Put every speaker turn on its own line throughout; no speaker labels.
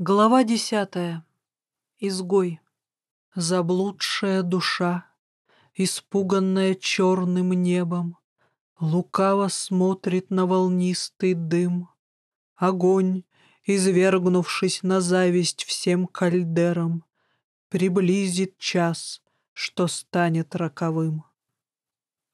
Глава десятая. Изгой. Заблудшая душа, испуганная черным небом, Лукаво смотрит на волнистый дым. Огонь, извергнувшись на зависть всем кальдерам, Приблизит час, что станет роковым.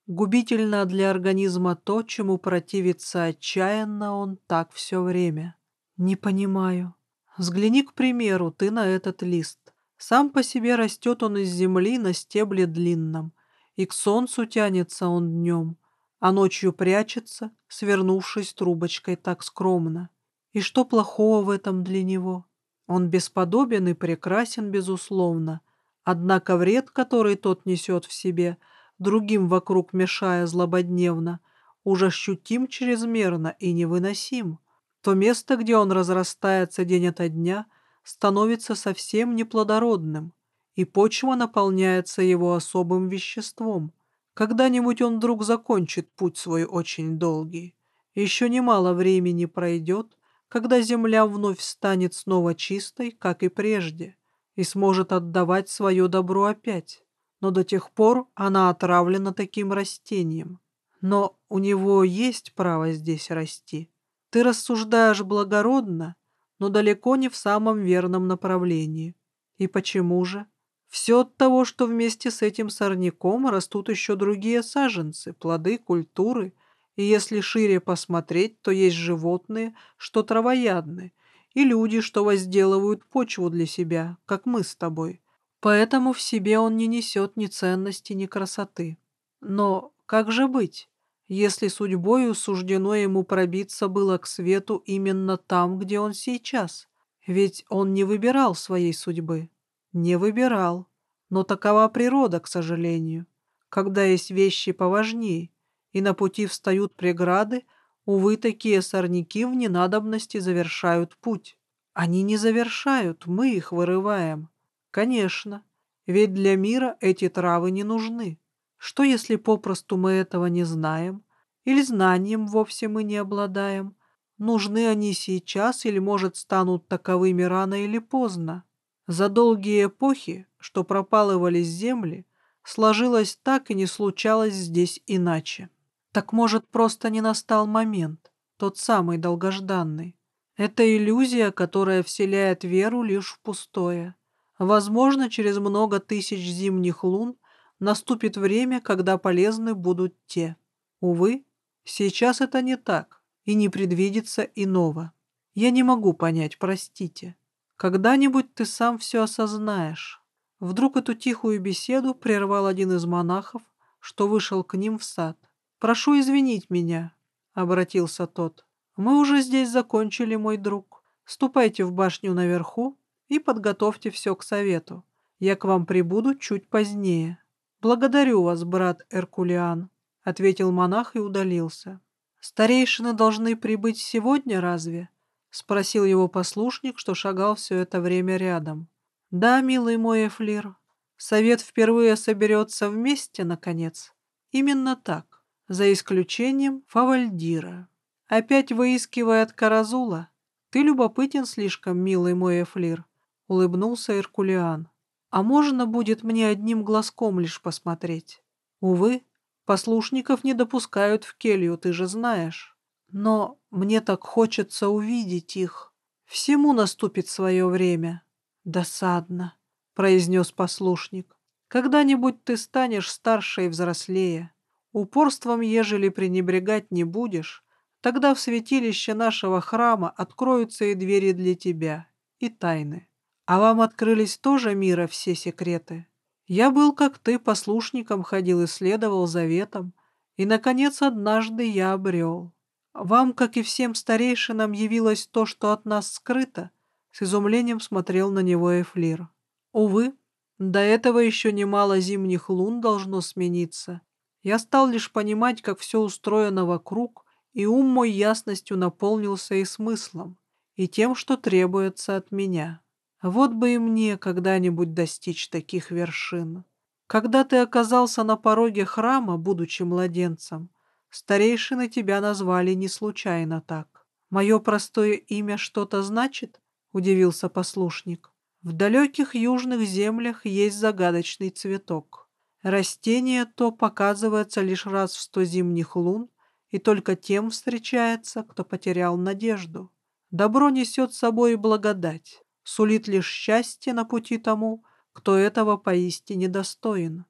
Губительно для организма то, чему противится отчаянно он так все время. Не понимаю. Взгляни, к примеру, ты на этот лист. Сам по себе растет он из земли на стебле длинном, и к солнцу тянется он днем, а ночью прячется, свернувшись трубочкой так скромно. И что плохого в этом для него? Он бесподобен и прекрасен, безусловно, однако вред, который тот несет в себе, другим вокруг мешая злободневно, уже ощутим чрезмерно и невыносим. То место, где он разрастается день ото дня, становится совсем неплодородным, и почва наполняется его особым веществом. Когда-нибудь он вдруг закончит путь свой очень долгий. Еще немало времени пройдет, когда земля вновь станет снова чистой, как и прежде, и сможет отдавать свое добро опять. Но до тех пор она отравлена таким растением. Но у него есть право здесь расти. Ты рассуждаешь благородно, но далеко не в самом верном направлении. И почему же? Все от того, что вместе с этим сорняком растут еще другие саженцы, плоды, культуры, и если шире посмотреть, то есть животные, что травоядны, и люди, что возделывают почву для себя, как мы с тобой. Поэтому в себе он не несет ни ценности, ни красоты. Но как же быть? Если судьбою суждено ему пробиться было к свету именно там, где он сейчас. Ведь он не выбирал своей судьбы. Не выбирал. Но такова природа, к сожалению. Когда есть вещи поважнее, и на пути встают преграды, увы, такие сорняки в ненадобности завершают путь. Они не завершают, мы их вырываем. Конечно, ведь для мира эти травы не нужны. Что, если попросту мы этого не знаем, или знанием вовсе мы не обладаем? Нужны они сейчас или, может, станут таковыми рано или поздно? За долгие эпохи, что пропалывались земли, сложилось так и не случалось здесь иначе. Так, может, просто не настал момент, тот самый долгожданный. Это иллюзия, которая вселяет веру лишь в пустое. Возможно, через много тысяч зимних лун наступит время, когда полезны будут те. Увы, сейчас это не так, и не предвидится иного. Я не могу понять, простите. Когда-нибудь ты сам все осознаешь. Вдруг эту тихую беседу прервал один из монахов, что вышел к ним в сад. «Прошу извинить меня», — обратился тот. «Мы уже здесь закончили, мой друг. Ступайте в башню наверху и подготовьте все к совету. Я к вам прибуду чуть позднее». «Благодарю вас, брат Эркулиан», — ответил монах и удалился. «Старейшины должны прибыть сегодня, разве?» — спросил его послушник, что шагал все это время рядом. «Да, милый мой Эфлир, совет впервые соберется вместе, наконец. Именно так, за исключением Фавальдира. Опять выискивает Каразула. Ты любопытен слишком, милый мой Эфлир», — улыбнулся Эркулиан а можно будет мне одним глазком лишь посмотреть. Увы, послушников не допускают в келью, ты же знаешь. Но мне так хочется увидеть их. Всему наступит свое время. Досадно, — произнес послушник. Когда-нибудь ты станешь старше и взрослее. Упорством, ежели пренебрегать не будешь, тогда в святилище нашего храма откроются и двери для тебя, и тайны. А вам открылись тоже мира все секреты? Я был, как ты, послушником ходил и следовал заветам, и, наконец, однажды я обрел. Вам, как и всем старейшинам, явилось то, что от нас скрыто, с изумлением смотрел на него Эфлир. Увы, до этого еще немало зимних лун должно смениться. Я стал лишь понимать, как все устроено вокруг, и ум мой ясностью наполнился и смыслом, и тем, что требуется от меня. Вот бы и мне когда-нибудь достичь таких вершин. Когда ты оказался на пороге храма, будучи младенцем, старейшины тебя назвали не случайно так. Мое простое имя что-то значит? удивился послушник. В далеких южных землях есть загадочный цветок. Растение то показывается лишь раз в сто зимних лун, и только тем встречается, кто потерял надежду. Добро несет с собой благодать, сулит лишь счастье на пути тому, кто этого поистине достоин.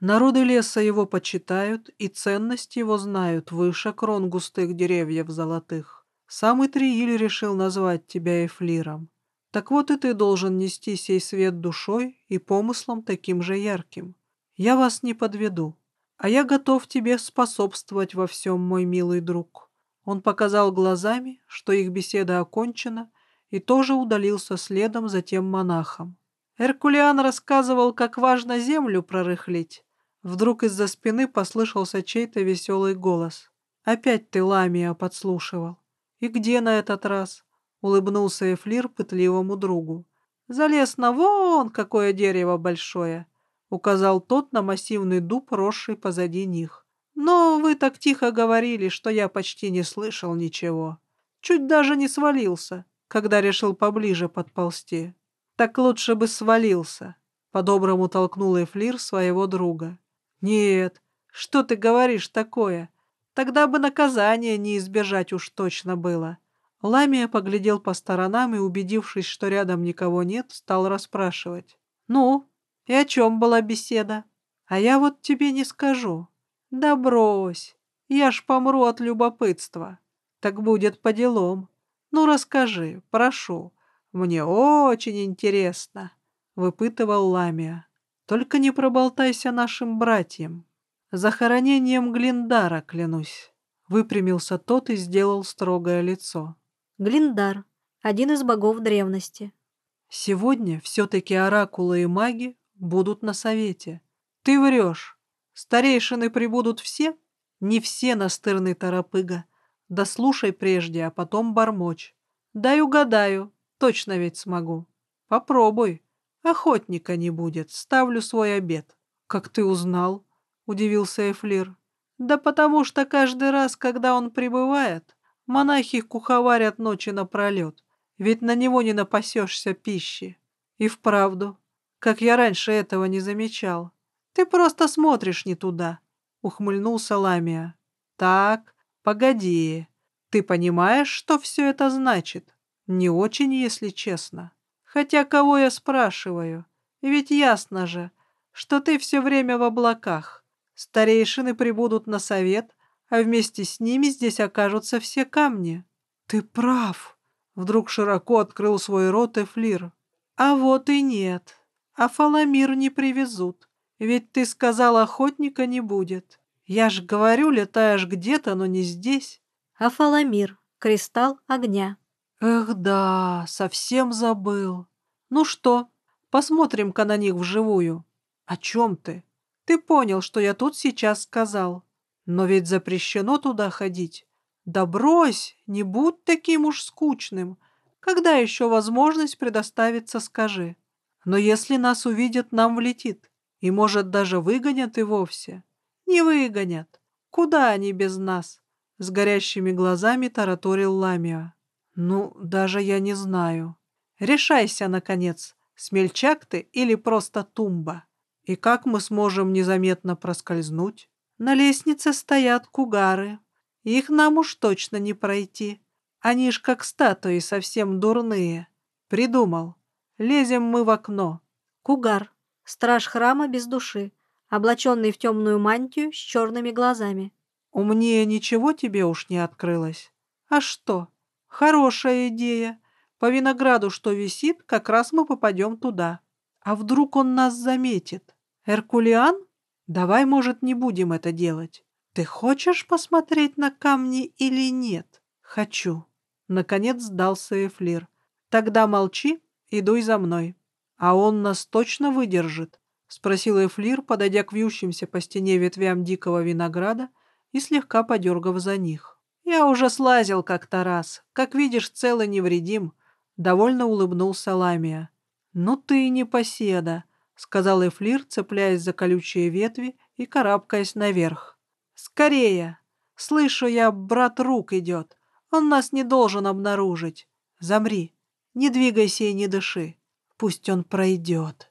Народы леса его почитают, и ценность его знают выше крон густых деревьев золотых. Самый Трииль решил назвать тебя Эфлиром. Так вот и ты должен нести сей свет душой и помыслом таким же ярким. Я вас не подведу, а я готов тебе способствовать во всем, мой милый друг». Он показал глазами, что их беседа окончена, и тоже удалился следом за тем монахом. Эркулиан рассказывал, как важно землю прорыхлить. Вдруг из-за спины послышался чей-то веселый голос. «Опять ты, Ламия, подслушивал. И где на этот раз?» Улыбнулся Эфлир пытливому другу. «Залез на вон какое дерево большое!» Указал тот на массивный дуб, росший позади них. «Но вы так тихо говорили, что я почти не слышал ничего. Чуть даже не свалился, когда решил поближе подползти. Так лучше бы свалился», — по-доброму толкнул Эфлир своего друга. «Нет, что ты говоришь такое? Тогда бы наказание не избежать уж точно было». Ламия поглядел по сторонам и, убедившись, что рядом никого нет, стал расспрашивать. «Ну, и о чем была беседа? А я вот тебе не скажу. Да брось, я ж помру от любопытства. Так будет по делам. Ну, расскажи, прошу. Мне очень интересно», — выпытывал Ламия. «Только не проболтайся нашим братьям. Захоронением Глиндара, клянусь». Выпрямился тот и сделал строгое лицо.
Глиндар, один из богов древности.
Сегодня все-таки оракулы и маги будут на совете. Ты врешь. Старейшины прибудут все? Не все, настырный торопыга. Да слушай прежде, а потом бормочь. Дай угадаю, точно ведь смогу. Попробуй. Охотника не будет, ставлю свой обед. Как ты узнал? Удивился Эфлир. Да потому что каждый раз, когда он прибывает, Монахи куховарят ночи напролет, ведь на него не напасешься пищи. И вправду, как я раньше этого не замечал. Ты просто смотришь не туда, — ухмыльнулся Ламия. Так, погоди, ты понимаешь, что все это значит? Не очень, если честно. Хотя кого я спрашиваю? Ведь ясно же, что ты все время в облаках. Старейшины прибудут на совет, а вместе с ними здесь окажутся все камни. Ты прав. Вдруг широко открыл свой рот Эфлир. А вот и нет. А Фаламир не привезут. Ведь ты сказал, охотника не будет. Я ж говорю, летаешь где-то, но не здесь.
А Фаламир, кристалл огня.
Эх да, совсем забыл. Ну что, посмотрим-ка на них вживую. О чем ты? Ты понял, что я тут сейчас сказал. Но ведь запрещено туда ходить. Да брось, не будь таким уж скучным. Когда еще возможность предоставится, скажи. Но если нас увидят, нам влетит. И, может, даже выгонят и вовсе. Не выгонят. Куда они без нас? С горящими глазами тараторил Ламиа. Ну, даже я не знаю. Решайся, наконец, смельчак ты или просто тумба. И как мы сможем незаметно проскользнуть? На лестнице стоят кугары. Их нам уж точно не пройти. Они ж как статуи совсем дурные. Придумал. Лезем мы в окно.
Кугар. Страж храма без души. Облаченный в темную мантию с черными глазами.
Умнее ничего тебе уж не открылось. А что? Хорошая идея. По винограду, что висит, как раз мы попадем туда. А вдруг он нас заметит? Эркулиан? Давай, может, не будем это делать. Ты хочешь посмотреть на камни или нет? Хочу. Наконец сдался Эфлир. Тогда молчи и дуй за мной. А он нас точно выдержит? Спросил Эфлир, подойдя к вьющимся по стене ветвям дикого винограда и слегка подергав за них. Я уже слазил как-то раз. Как видишь, целый невредим. Довольно улыбнулся Ламия. Ну ты не поседа. — сказал Эфлир, цепляясь за колючие ветви и карабкаясь наверх. «Скорее! Слышу я, брат рук идет. Он нас не должен обнаружить. Замри. Не двигайся и не дыши. Пусть он пройдет.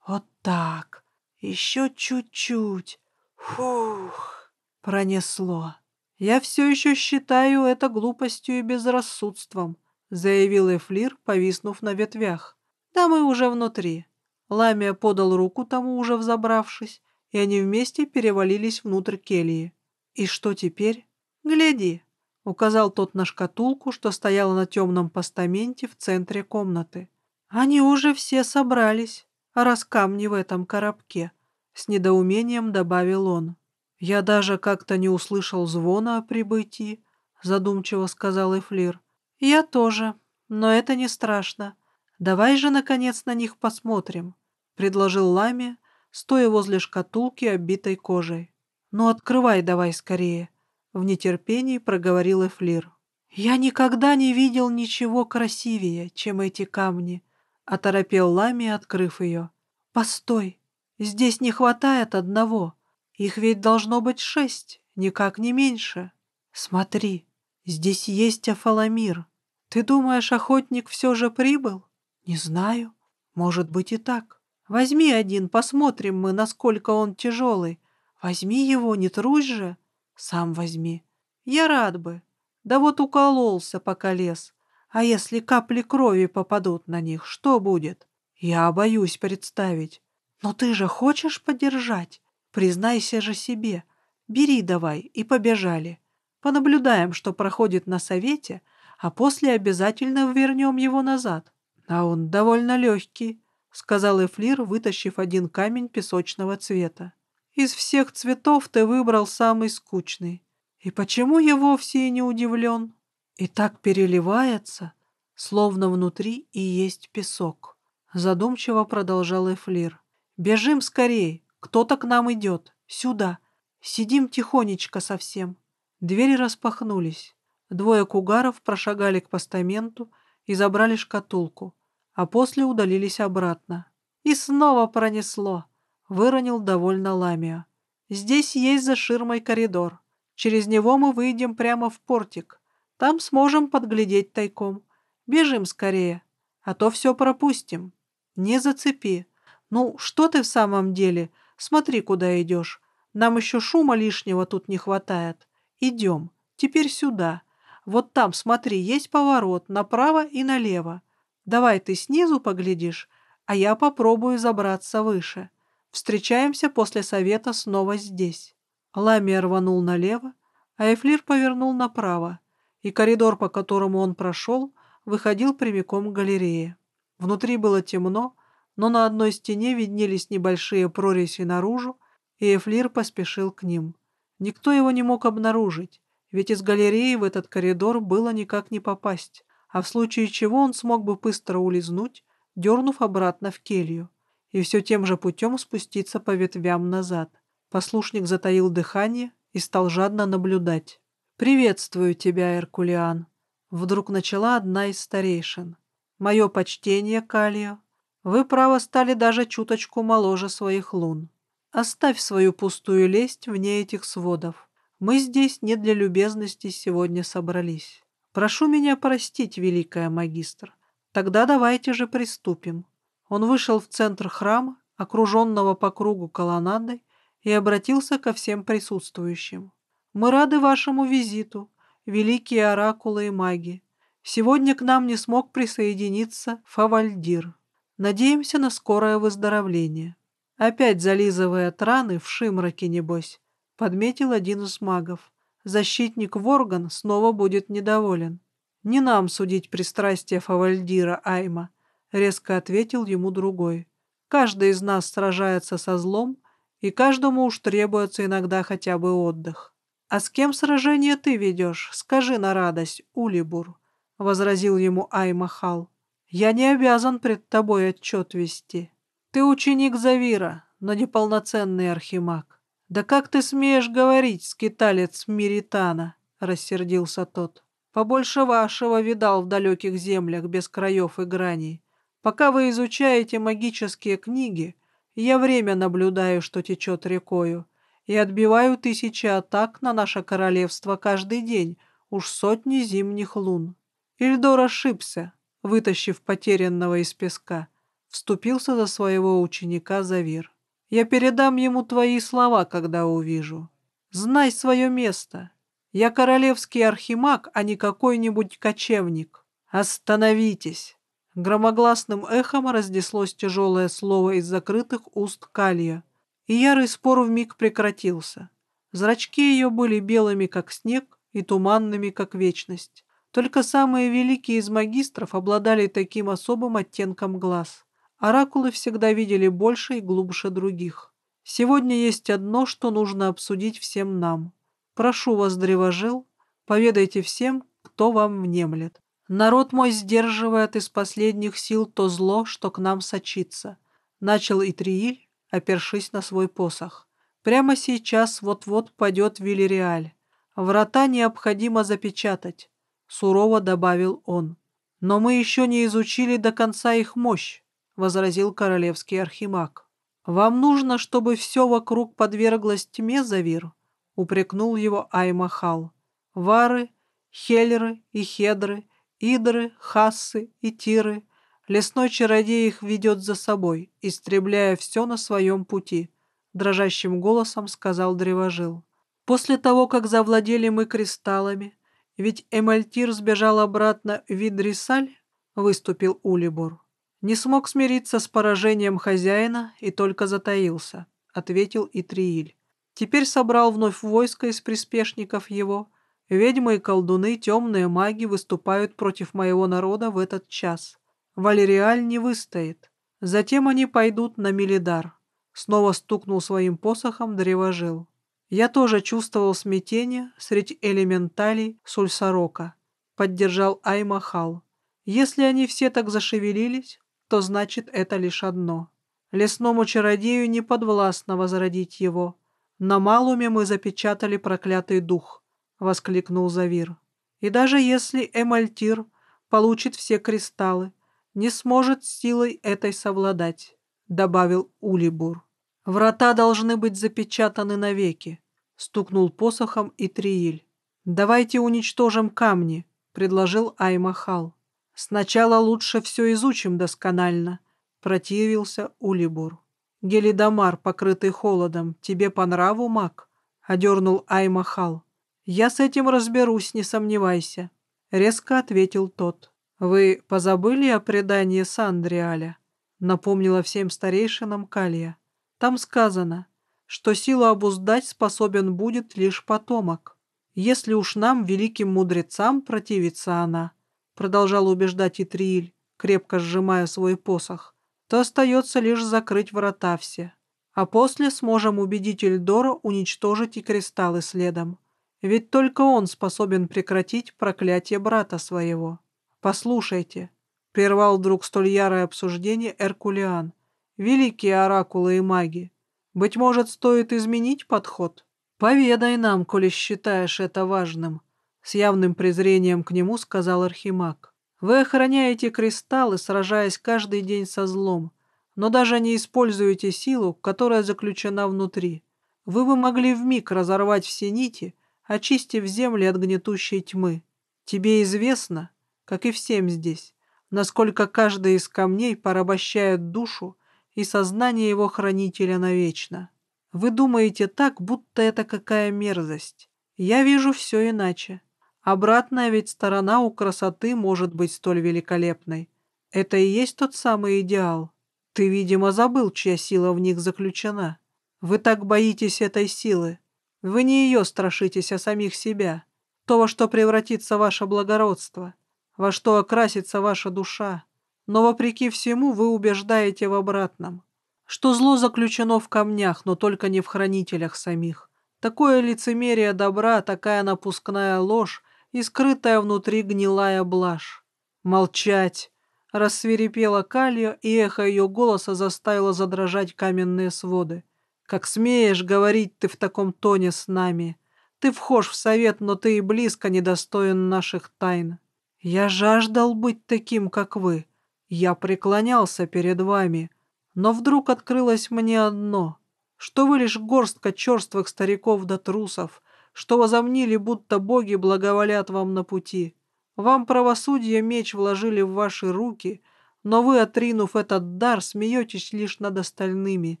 Так. Еще чуть-чуть. Фух. Пронесло. Я все еще считаю это глупостью и безрассудством, заявил Эфлир, повиснув на ветвях. Да мы уже внутри. Ламия подал руку тому, уже взобравшись, и они вместе перевалились внутрь кельи. «И что теперь?» «Гляди», — указал тот на шкатулку, что стояла на темном постаменте в центре комнаты. «Они уже все собрались, раз камни в этом коробке», — с недоумением добавил он. «Я даже как-то не услышал звона о прибытии», — задумчиво сказал Эфлир. «Я тоже, но это не страшно. Давай же, наконец, на них посмотрим», — предложил Лами, стоя возле шкатулки, оббитой кожей. «Ну, открывай давай скорее», — в нетерпении проговорил Эфлир. «Я никогда не видел ничего красивее, чем эти камни», — оторопел Лами, открыв ее. «Постой, здесь не хватает одного. Их ведь должно быть шесть, никак не меньше. Смотри, здесь есть Афаламир. Ты думаешь, охотник все же прибыл? Не знаю. Может быть и так. Возьми один, посмотрим мы, насколько он тяжелый. Возьми его, не трусь же. Сам возьми. Я рад бы. Да вот укололся, пока лез. А если капли крови попадут на них, что будет? Я боюсь представить. Но ты же хочешь подержать? Признайся же себе. Бери давай и побежали. Понаблюдаем, что проходит на совете, а после обязательно вернем его назад. А он довольно легкий. — сказал Эфлир, вытащив один камень песочного цвета. «Из всех цветов ты выбрал самый скучный. И почему я вовсе и не удивлен? И так переливается, словно внутри и есть песок». Задумчиво продолжал Эфлир. «Бежим скорей, кто-то к нам идет, сюда. Сидим тихонечко совсем». Двери распахнулись. Двое кугаров прошагали к постаменту и забрали шкатулку а после удалились обратно. И снова пронесло. Выронил довольно Ламия. Здесь есть за ширмой коридор. Через него мы выйдем прямо в портик. Там сможем подглядеть тайком. Бежим скорее, а то все пропустим. Не зацепи. Ну, что ты в самом деле? Смотри, куда идешь. Нам еще шума лишнего тут не хватает. Идем. Теперь сюда. Вот там, смотри, есть поворот направо и налево. Давай ты снизу поглядишь, а я попробую забраться выше. Встречаемся после совета снова здесь». Ламия рванул налево, а Эфлир повернул направо, и коридор, по которому он прошел, выходил прямиком к галерее. Внутри было темно, но на одной стене виднелись небольшие прорези наружу, и Эфлир поспешил к ним. Никто его не мог обнаружить, ведь из галереи в этот коридор было никак не попасть а в случае чего он смог бы быстро улизнуть, дернув обратно в келью, и все тем же путем спуститься по ветвям назад. Послушник затаил дыхание и стал жадно наблюдать. «Приветствую тебя, Эркулиан!» Вдруг начала одна из старейшин. «Мое почтение, Калио. Вы, право, стали даже чуточку моложе своих лун. Оставь свою пустую лесть вне этих сводов. Мы здесь не для любезности сегодня собрались». «Прошу меня простить, великая магистр. Тогда давайте же приступим». Он вышел в центр храма, окруженного по кругу колоннадой, и обратился ко всем присутствующим. «Мы рады вашему визиту, великие оракулы и маги. Сегодня к нам не смог присоединиться Фавальдир. Надеемся на скорое выздоровление. Опять зализывая от раны в шимраке, небось», — подметил один из магов защитник Ворган снова будет недоволен. «Не нам судить пристрастие Фавальдира Айма», — резко ответил ему другой. «Каждый из нас сражается со злом, и каждому уж требуется иногда хотя бы отдых. А с кем сражение ты ведешь? Скажи на радость, Улибур», — возразил ему Айма Хал. «Я не обязан пред тобой отчет вести. Ты ученик Завира, но неполноценный архимаг. «Да как ты смеешь говорить, скиталец Миритана?» — рассердился тот. «Побольше вашего видал в далеких землях без краев и граней. Пока вы изучаете магические книги, я время наблюдаю, что течет рекою, и отбиваю тысячи атак на наше королевство каждый день, уж сотни зимних лун. Ильдор ошибся. вытащив потерянного из песка, вступился за своего ученика Завир. «Я передам ему твои слова, когда увижу. Знай свое место. Я королевский архимаг, а не какой-нибудь кочевник. Остановитесь!» Громогласным эхом разнеслось тяжелое слово из закрытых уст Калья, и ярый спор вмиг прекратился. Зрачки ее были белыми, как снег, и туманными, как вечность. Только самые великие из магистров обладали таким особым оттенком глаз. Оракулы всегда видели больше и глубже других. Сегодня есть одно, что нужно обсудить всем нам. Прошу вас, древожил, поведайте всем, кто вам внемлет. Народ мой сдерживает из последних сил то зло, что к нам сочится. Начал Итрииль, опершись на свой посох. Прямо сейчас вот-вот падет Вилериаль. Врата необходимо запечатать, сурово добавил он. Но мы еще не изучили до конца их мощь, возразил королевский архимаг. Вам нужно, чтобы все вокруг подверглось тьме, Завир, упрекнул его Аймахал. Вары, Хеллеры и Хедры — Идры, Хассы и Тиры. Лесной чародей их ведет за собой, истребляя все на своем пути, — дрожащим голосом сказал Древожил. После того, как завладели мы кристаллами, ведь Эмальтир сбежал обратно в Видрисаль, — выступил Улибор. Не смог смириться с поражением хозяина и только затаился, — ответил Итрииль. Теперь собрал вновь войско из приспешников его Ведьмы и колдуны, темные маги выступают против моего народа в этот час. Валериаль не выстоит. Затем они пойдут на Милидар. Снова стукнул своим посохом древожил. Я тоже чувствовал смятение среди элементалей Сульсарока. Поддержал Аймахал. Если они все так зашевелились, то значит это лишь одно. Лесному чародею не подвластно возродить его. На Малуме мы запечатали проклятый дух —— воскликнул Завир. «И даже если Эмальтир получит все кристаллы, не сможет силой этой совладать», — добавил Улибур. «Врата должны быть запечатаны навеки», — стукнул посохом и Трииль. «Давайте уничтожим камни», — предложил Аймахал. «Сначала лучше все изучим досконально», — противился Улибур. «Гелидомар, покрытый холодом, тебе по нраву, маг?» — одернул Аймахал. «Я с этим разберусь, не сомневайся», — резко ответил тот. «Вы позабыли о предании Сандриаля?» — напомнила всем старейшинам Калия. «Там сказано, что силу обуздать способен будет лишь потомок. Если уж нам, великим мудрецам, противится она», — продолжал убеждать Итрииль, крепко сжимая свой посох, то остается лишь закрыть врата все. А после сможем убедить Эльдора уничтожить и кристаллы следом. Ведь только он способен прекратить проклятие брата своего. Послушайте, — прервал вдруг столь ярое обсуждение Эркулиан, — великие оракулы и маги, быть может, стоит изменить подход? Поведай нам, коли считаешь это важным, — с явным презрением к нему сказал Архимаг. Вы охраняете кристаллы, сражаясь каждый день со злом, но даже не используете силу, которая заключена внутри. Вы бы могли вмиг разорвать все нити — очистив земли от гнетущей тьмы. Тебе известно, как и всем здесь, насколько каждый из камней порабощает душу и сознание его хранителя навечно. Вы думаете так, будто это какая мерзость. Я вижу все иначе. Обратная ведь сторона у красоты может быть столь великолепной. Это и есть тот самый идеал. Ты, видимо, забыл, чья сила в них заключена. Вы так боитесь этой силы, вы не ее страшитесь, а самих себя, то, во что превратится ваше благородство, во что окрасится ваша душа. Но, вопреки всему, вы убеждаете в обратном, что зло заключено в камнях, но только не в хранителях самих. Такое лицемерие добра, такая напускная ложь и скрытая внутри гнилая блажь. Молчать! Рассверепела Калия, и эхо ее голоса заставило задрожать каменные своды. Как смеешь говорить ты в таком тоне с нами? Ты вхож в совет, но ты и близко недостоин наших тайн. Я жаждал быть таким, как вы. Я преклонялся перед вами. Но вдруг открылось мне одно, что вы лишь горстка черствых стариков да трусов, что возомнили, будто боги благоволят вам на пути. Вам правосудие меч вложили в ваши руки, но вы, отринув этот дар, смеетесь лишь над остальными,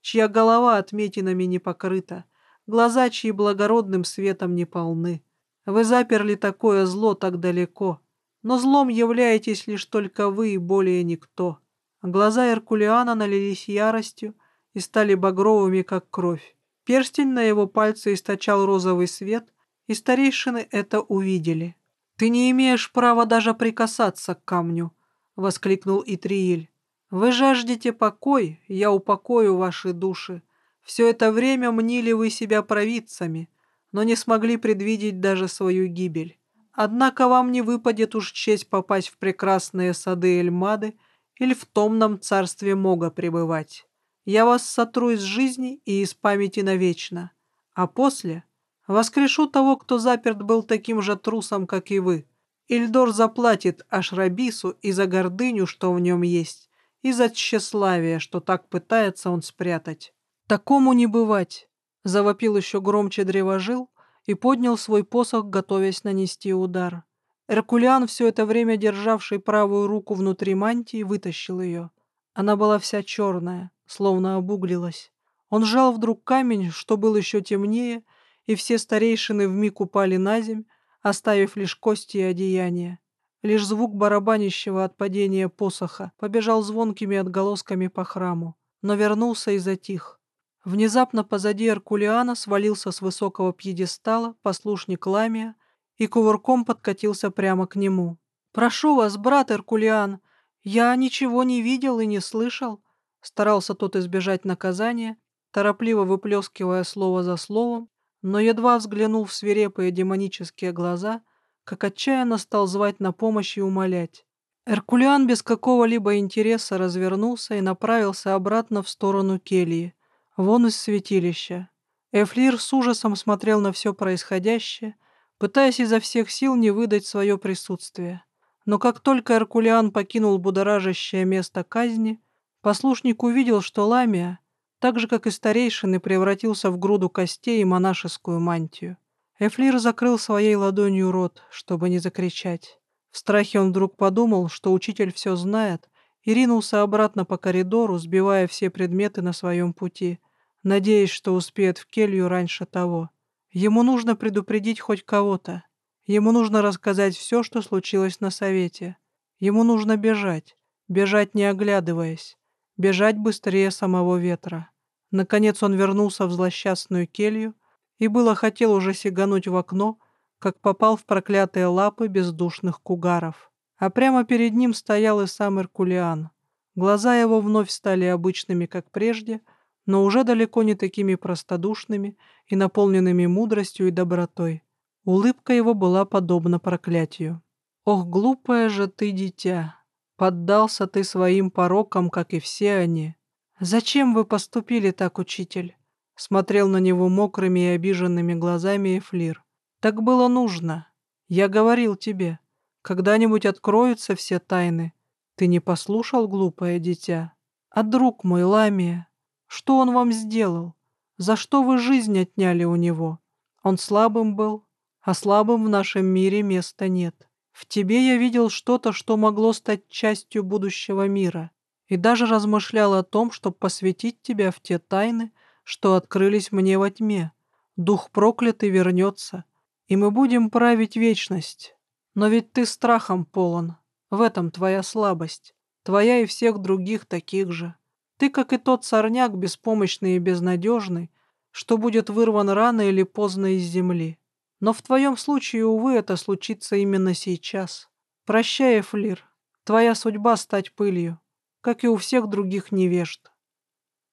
чья голова отметинами не покрыта, глаза чьи благородным светом не полны. Вы заперли такое зло так далеко, но злом являетесь лишь только вы и более никто. Глаза Эркулиана налились яростью и стали багровыми, как кровь. Перстень на его пальце источал розовый свет, и старейшины это увидели. «Ты не имеешь права даже прикасаться к камню», — воскликнул Итрииль. «Вы жаждете покой, я упокою ваши души. Все это время мнили вы себя провидцами, но не смогли предвидеть даже свою гибель. Однако вам не выпадет уж честь попасть в прекрасные сады Эльмады или в томном царстве Мога пребывать. Я вас сотру из жизни и из памяти навечно, а после воскрешу того, кто заперт был таким же трусом, как и вы. Ильдор заплатит Ашрабису и за гордыню, что в нем есть, и за тщеславие, что так пытается он спрятать. Такому не бывать, — завопил еще громче древожил и поднял свой посох, готовясь нанести удар. Эркулиан, все это время державший правую руку внутри мантии, вытащил ее. Она была вся черная, словно обуглилась. Он сжал вдруг камень, что был еще темнее, и все старейшины вмиг упали на земь, оставив лишь кости и одеяния. Лишь звук барабанящего от падения посоха побежал звонкими отголосками по храму, но вернулся и затих. Внезапно позади Аркулиана свалился с высокого пьедестала послушник Ламия и кувырком подкатился прямо к нему. «Прошу вас, брат Эркулиан, я ничего не видел и не слышал», старался тот избежать наказания, торопливо выплескивая слово за словом, но едва взглянул в свирепые демонические глаза, как отчаянно стал звать на помощь и умолять. Эркулиан без какого-либо интереса развернулся и направился обратно в сторону кельи, вон из святилища. Эфлир с ужасом смотрел на все происходящее, пытаясь изо всех сил не выдать свое присутствие. Но как только Эркулиан покинул будоражащее место казни, послушник увидел, что Ламия, так же, как и старейшины, превратился в груду костей и монашескую мантию. Эфлир закрыл своей ладонью рот, чтобы не закричать. В страхе он вдруг подумал, что учитель все знает, и ринулся обратно по коридору, сбивая все предметы на своем пути, надеясь, что успеет в келью раньше того. Ему нужно предупредить хоть кого-то. Ему нужно рассказать все, что случилось на совете. Ему нужно бежать, бежать не оглядываясь, бежать быстрее самого ветра. Наконец он вернулся в злосчастную келью и было хотел уже сигануть в окно, как попал в проклятые лапы бездушных кугаров. А прямо перед ним стоял и сам Эркулиан. Глаза его вновь стали обычными, как прежде, но уже далеко не такими простодушными и наполненными мудростью и добротой. Улыбка его была подобна проклятию. «Ох, глупое же ты, дитя! Поддался ты своим порокам, как и все они. Зачем вы поступили так, учитель?» Смотрел на него мокрыми и обиженными глазами Эфлир. «Так было нужно. Я говорил тебе. Когда-нибудь откроются все тайны. Ты не послушал, глупое дитя? А друг мой, Ламия, что он вам сделал? За что вы жизнь отняли у него? Он слабым был, а слабым в нашем мире места нет. В тебе я видел что-то, что могло стать частью будущего мира, и даже размышлял о том, чтобы посвятить тебя в те тайны, что открылись мне во тьме. Дух проклятый вернется, и мы будем править вечность. Но ведь ты страхом полон, в этом твоя слабость, твоя и всех других таких же. Ты, как и тот сорняк, беспомощный и безнадежный, что будет вырван рано или поздно из земли. Но в твоем случае, увы, это случится именно сейчас. Прощай, Эфлир, твоя судьба стать пылью, как и у всех других невежд.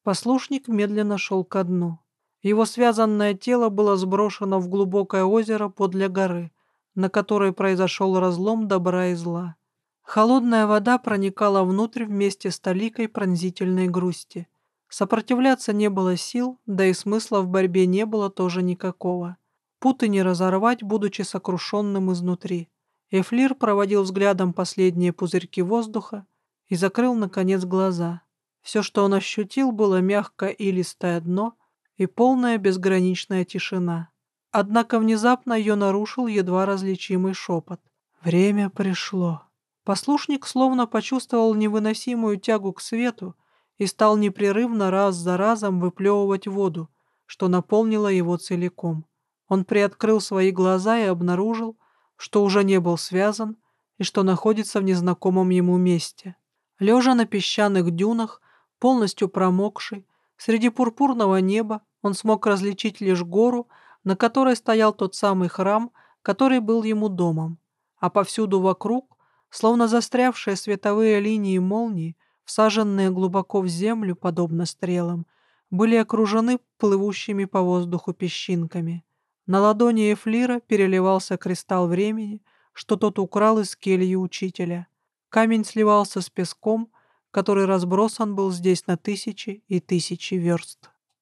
Послушник медленно шел ко дну. Его связанное тело было сброшено в глубокое озеро подле горы, на которой произошел разлом добра и зла. Холодная вода проникала внутрь вместе с толикой пронзительной грусти. Сопротивляться не было сил, да и смысла в борьбе не было тоже никакого. Путы не разорвать, будучи сокрушенным изнутри. Эфлир проводил взглядом последние пузырьки воздуха и закрыл, наконец, глаза. Все, что он ощутил, было мягкое и листое дно и полная безграничная тишина. Однако внезапно ее нарушил едва различимый шепот. Время пришло. Послушник словно почувствовал невыносимую тягу к свету и стал непрерывно раз за разом выплевывать воду, что наполнило его целиком. Он приоткрыл свои глаза и обнаружил, что уже не был связан и что находится в незнакомом ему месте. Лежа на песчаных дюнах, полностью промокший, среди пурпурного неба он смог различить лишь гору, на которой стоял тот самый храм, который был ему домом, а повсюду вокруг, словно застрявшие световые линии молнии, всаженные глубоко в землю, подобно стрелам, были окружены плывущими по воздуху песчинками. На ладони Эфлира переливался кристалл времени, что тот украл из кельи учителя. Камень сливался с песком, который разбросан был здесь на тысячи и тысячи верст.